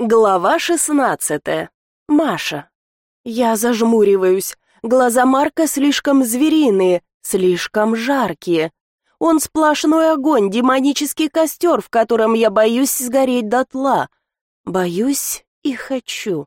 Глава шестнадцатая. Маша. Я зажмуриваюсь. Глаза Марка слишком звериные, слишком жаркие. Он сплошной огонь, демонический костер, в котором я боюсь сгореть дотла. Боюсь и хочу.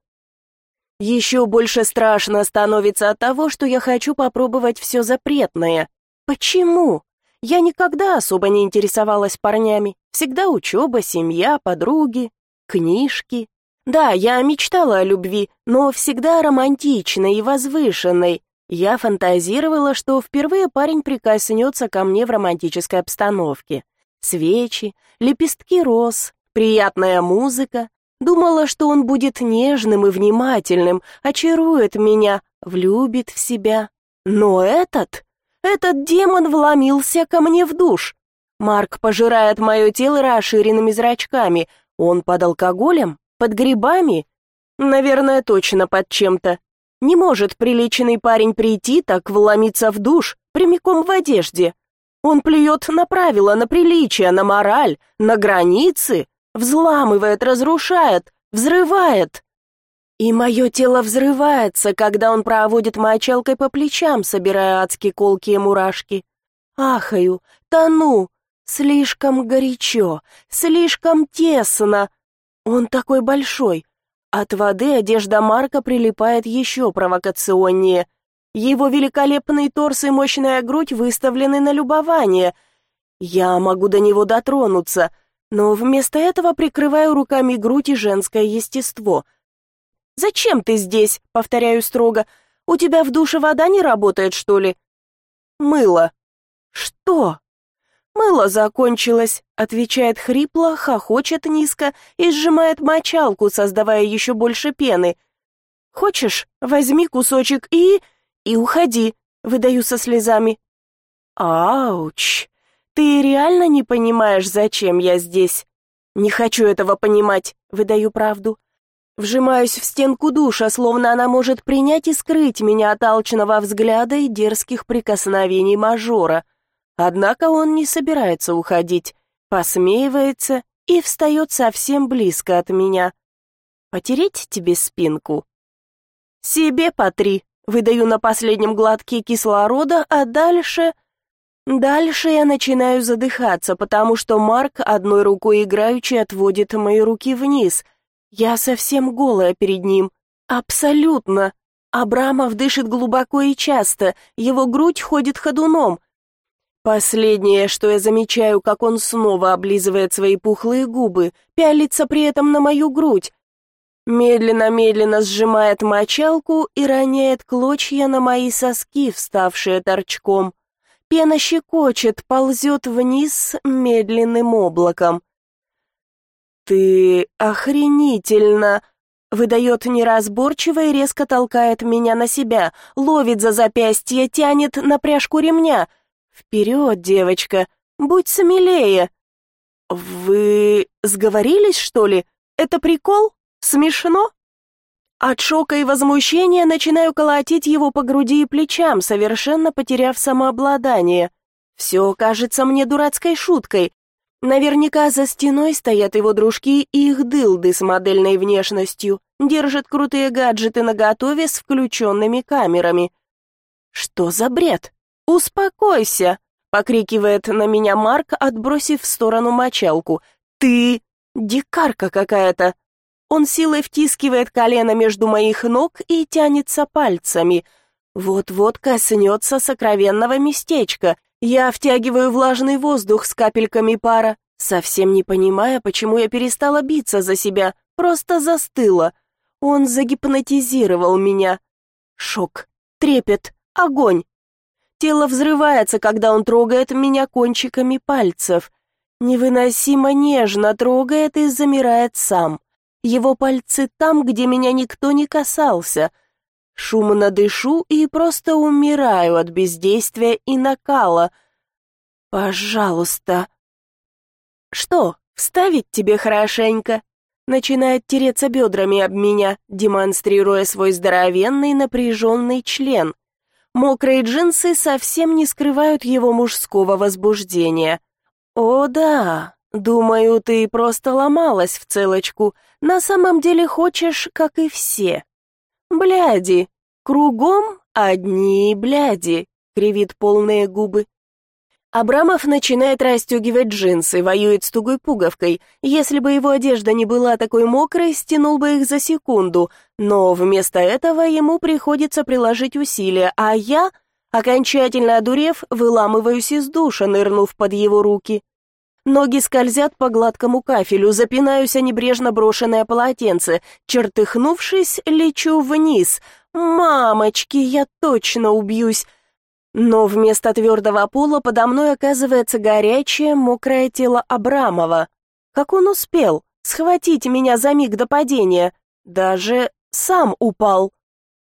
Еще больше страшно становится от того, что я хочу попробовать все запретное. Почему? Я никогда особо не интересовалась парнями. Всегда учеба, семья, подруги, книжки. Да, я мечтала о любви, но всегда романтичной и возвышенной. Я фантазировала, что впервые парень прикоснется ко мне в романтической обстановке. Свечи, лепестки роз, приятная музыка. Думала, что он будет нежным и внимательным, очарует меня, влюбит в себя. Но этот, этот демон вломился ко мне в душ. Марк пожирает мое тело расширенными зрачками, он под алкоголем? Под грибами? Наверное, точно под чем-то. Не может приличный парень прийти так вломиться в душ, прямиком в одежде. Он плюет на правила, на приличия, на мораль, на границы, взламывает, разрушает, взрывает. И мое тело взрывается, когда он проводит мочалкой по плечам, собирая адские колкие мурашки. Ахаю, тону, Слишком горячо, слишком тесно. Он такой большой. От воды одежда Марка прилипает еще провокационнее. Его великолепный торс и мощная грудь выставлены на любование. Я могу до него дотронуться, но вместо этого прикрываю руками грудь и женское естество. «Зачем ты здесь?» — повторяю строго. «У тебя в душе вода не работает, что ли?» «Мыло». «Что?» «Мыло закончилось», — отвечает хрипло, хохочет низко и сжимает мочалку, создавая еще больше пены. «Хочешь, возьми кусочек и... и уходи», — выдаю со слезами. «Ауч! Ты реально не понимаешь, зачем я здесь?» «Не хочу этого понимать», — выдаю правду. Вжимаюсь в стенку душа, словно она может принять и скрыть меня от алчного взгляда и дерзких прикосновений мажора. Однако он не собирается уходить, посмеивается и встает совсем близко от меня. «Потереть тебе спинку?» «Себе потри», выдаю на последнем глотке кислорода, а дальше... Дальше я начинаю задыхаться, потому что Марк одной рукой играючи отводит мои руки вниз. Я совсем голая перед ним. Абсолютно. Абрамов дышит глубоко и часто, его грудь ходит ходуном — Последнее, что я замечаю, как он снова облизывает свои пухлые губы, пялится при этом на мою грудь, медленно-медленно сжимает мочалку и роняет клочья на мои соски, вставшие торчком. Пена щекочет, ползет вниз медленным облаком. «Ты охренительно!» Выдает неразборчиво и резко толкает меня на себя, ловит за запястье, тянет на пряжку ремня — «Вперед, девочка, будь смелее!» «Вы сговорились, что ли? Это прикол? Смешно?» От шока и возмущения начинаю колотить его по груди и плечам, совершенно потеряв самообладание. Все кажется мне дурацкой шуткой. Наверняка за стеной стоят его дружки и их дылды с модельной внешностью, держат крутые гаджеты наготове с включенными камерами. Что за бред? «Успокойся!» — покрикивает на меня Марк, отбросив в сторону мочалку. «Ты дикарка какая-то!» Он силой втискивает колено между моих ног и тянется пальцами. Вот-вот коснется сокровенного местечка. Я втягиваю влажный воздух с капельками пара, совсем не понимая, почему я перестала биться за себя, просто застыла. Он загипнотизировал меня. Шок, трепет, огонь. Тело взрывается, когда он трогает меня кончиками пальцев. Невыносимо нежно трогает и замирает сам. Его пальцы там, где меня никто не касался. Шумно дышу и просто умираю от бездействия и накала. Пожалуйста. Что, вставить тебе хорошенько? Начинает тереться бедрами об меня, демонстрируя свой здоровенный напряженный член. Мокрые джинсы совсем не скрывают его мужского возбуждения. О да, Думаю, ты просто ломалась в целочку. На самом деле хочешь, как и все. Бляди. Кругом одни бляди, кривит полные губы. Абрамов начинает расстегивать джинсы, воюет с тугой пуговкой. Если бы его одежда не была такой мокрой, стянул бы их за секунду, но вместо этого ему приходится приложить усилия, а я, окончательно одурев, выламываюсь из душа, нырнув под его руки. Ноги скользят по гладкому кафелю, запинаюсь о небрежно брошенное полотенце. Чертыхнувшись, лечу вниз. «Мамочки, я точно убьюсь!» Но вместо твердого пола подо мной оказывается горячее, мокрое тело Абрамова. Как он успел схватить меня за миг до падения? Даже сам упал.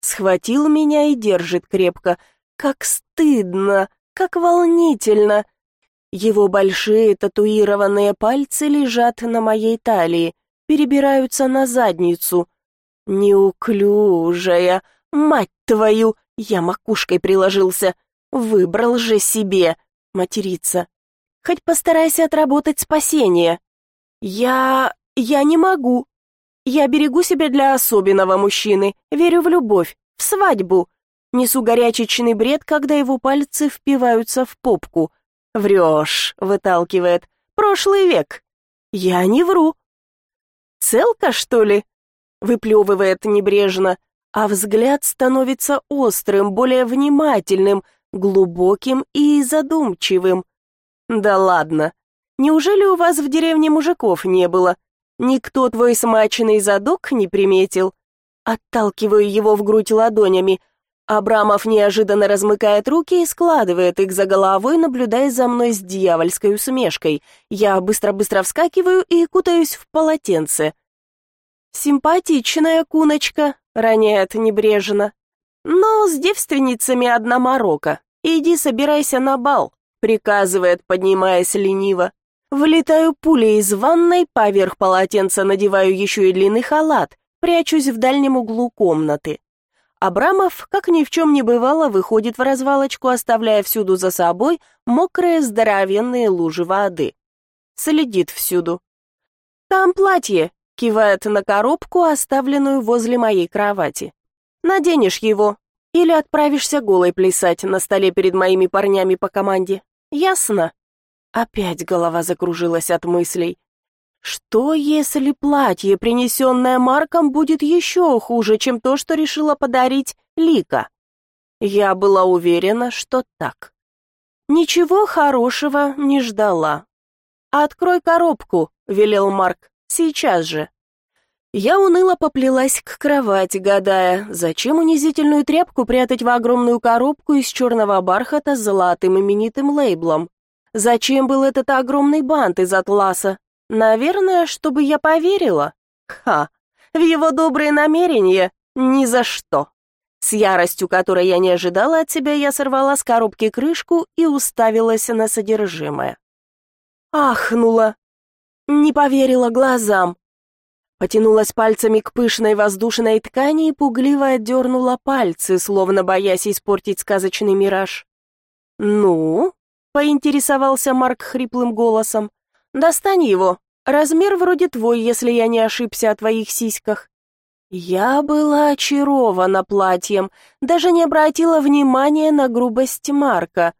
Схватил меня и держит крепко. Как стыдно, как волнительно. Его большие татуированные пальцы лежат на моей талии, перебираются на задницу. Неуклюжая, мать твою, я макушкой приложился. Выбрал же себе, материться. Хоть постарайся отработать спасение. Я... я не могу. Я берегу себя для особенного мужчины, верю в любовь, в свадьбу. Несу горячечный бред, когда его пальцы впиваются в попку. «Врешь», — выталкивает. «Прошлый век». «Я не вру». «Целка, что ли?» — выплевывает небрежно, а взгляд становится острым, более внимательным, глубоким и задумчивым. «Да ладно. Неужели у вас в деревне мужиков не было? Никто твой смаченный задок не приметил?» Отталкиваю его в грудь ладонями, Абрамов неожиданно размыкает руки и складывает их за головой, наблюдая за мной с дьявольской усмешкой. Я быстро-быстро вскакиваю и кутаюсь в полотенце. «Симпатичная куночка», — роняет небрежно. «Но с девственницами одна морока. Иди собирайся на бал», — приказывает, поднимаясь лениво. Вылетаю пулей из ванной, поверх полотенца надеваю еще и длинный халат, прячусь в дальнем углу комнаты. Абрамов, как ни в чем не бывало, выходит в развалочку, оставляя всюду за собой мокрые здоровенные лужи воды. Следит всюду. «Там платье», — кивает на коробку, оставленную возле моей кровати. «Наденешь его или отправишься голой плясать на столе перед моими парнями по команде. Ясно?» Опять голова закружилась от мыслей. Что, если платье, принесенное Марком, будет еще хуже, чем то, что решила подарить Лика? Я была уверена, что так. Ничего хорошего не ждала. «Открой коробку», — велел Марк, — «сейчас же». Я уныло поплелась к кровати, гадая, зачем унизительную тряпку прятать в огромную коробку из черного бархата с золотым именитым лейблом? Зачем был этот огромный бант из атласа, Наверное, чтобы я поверила. Ха, в его добрые намерения ни за что. С яростью, которой я не ожидала от себя, я сорвала с коробки крышку и уставилась на содержимое. Ахнула. Не поверила глазам. Потянулась пальцами к пышной воздушной ткани и пугливо отдернула пальцы, словно боясь испортить сказочный мираж. «Ну?» — поинтересовался Марк хриплым голосом. Достань его. Размер вроде твой, если я не ошибся о твоих сиськах». Я была очарована платьем, даже не обратила внимания на грубость Марка.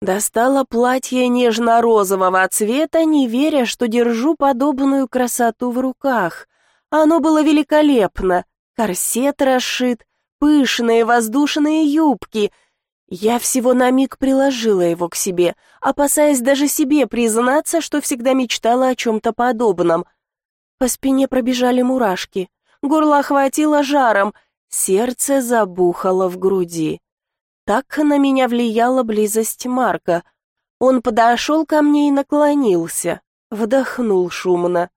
Достала платье нежно-розового цвета, не веря, что держу подобную красоту в руках. Оно было великолепно. Корсет расшит, пышные воздушные юбки — я всего на миг приложила его к себе, опасаясь даже себе признаться, что всегда мечтала о чем-то подобном. По спине пробежали мурашки, горло охватило жаром, сердце забухало в груди. Так на меня влияла близость Марка. Он подошел ко мне и наклонился, вдохнул шумно.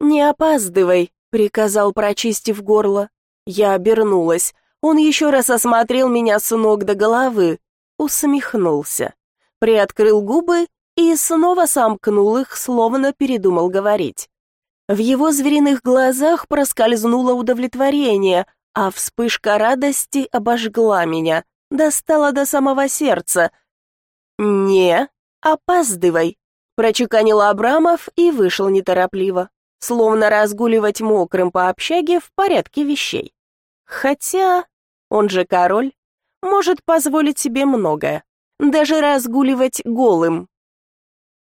«Не опаздывай», — приказал, прочистив горло. Я обернулась. Он еще раз осмотрел меня с ног до головы, усмехнулся, приоткрыл губы и снова сомкнул их, словно передумал говорить. В его звериных глазах проскользнуло удовлетворение, а вспышка радости обожгла меня, достала до самого сердца. «Не, опаздывай», Прочеканил Абрамов и вышел неторопливо, словно разгуливать мокрым по общаге в порядке вещей. Хотя он же король, может позволить себе многое, даже разгуливать голым.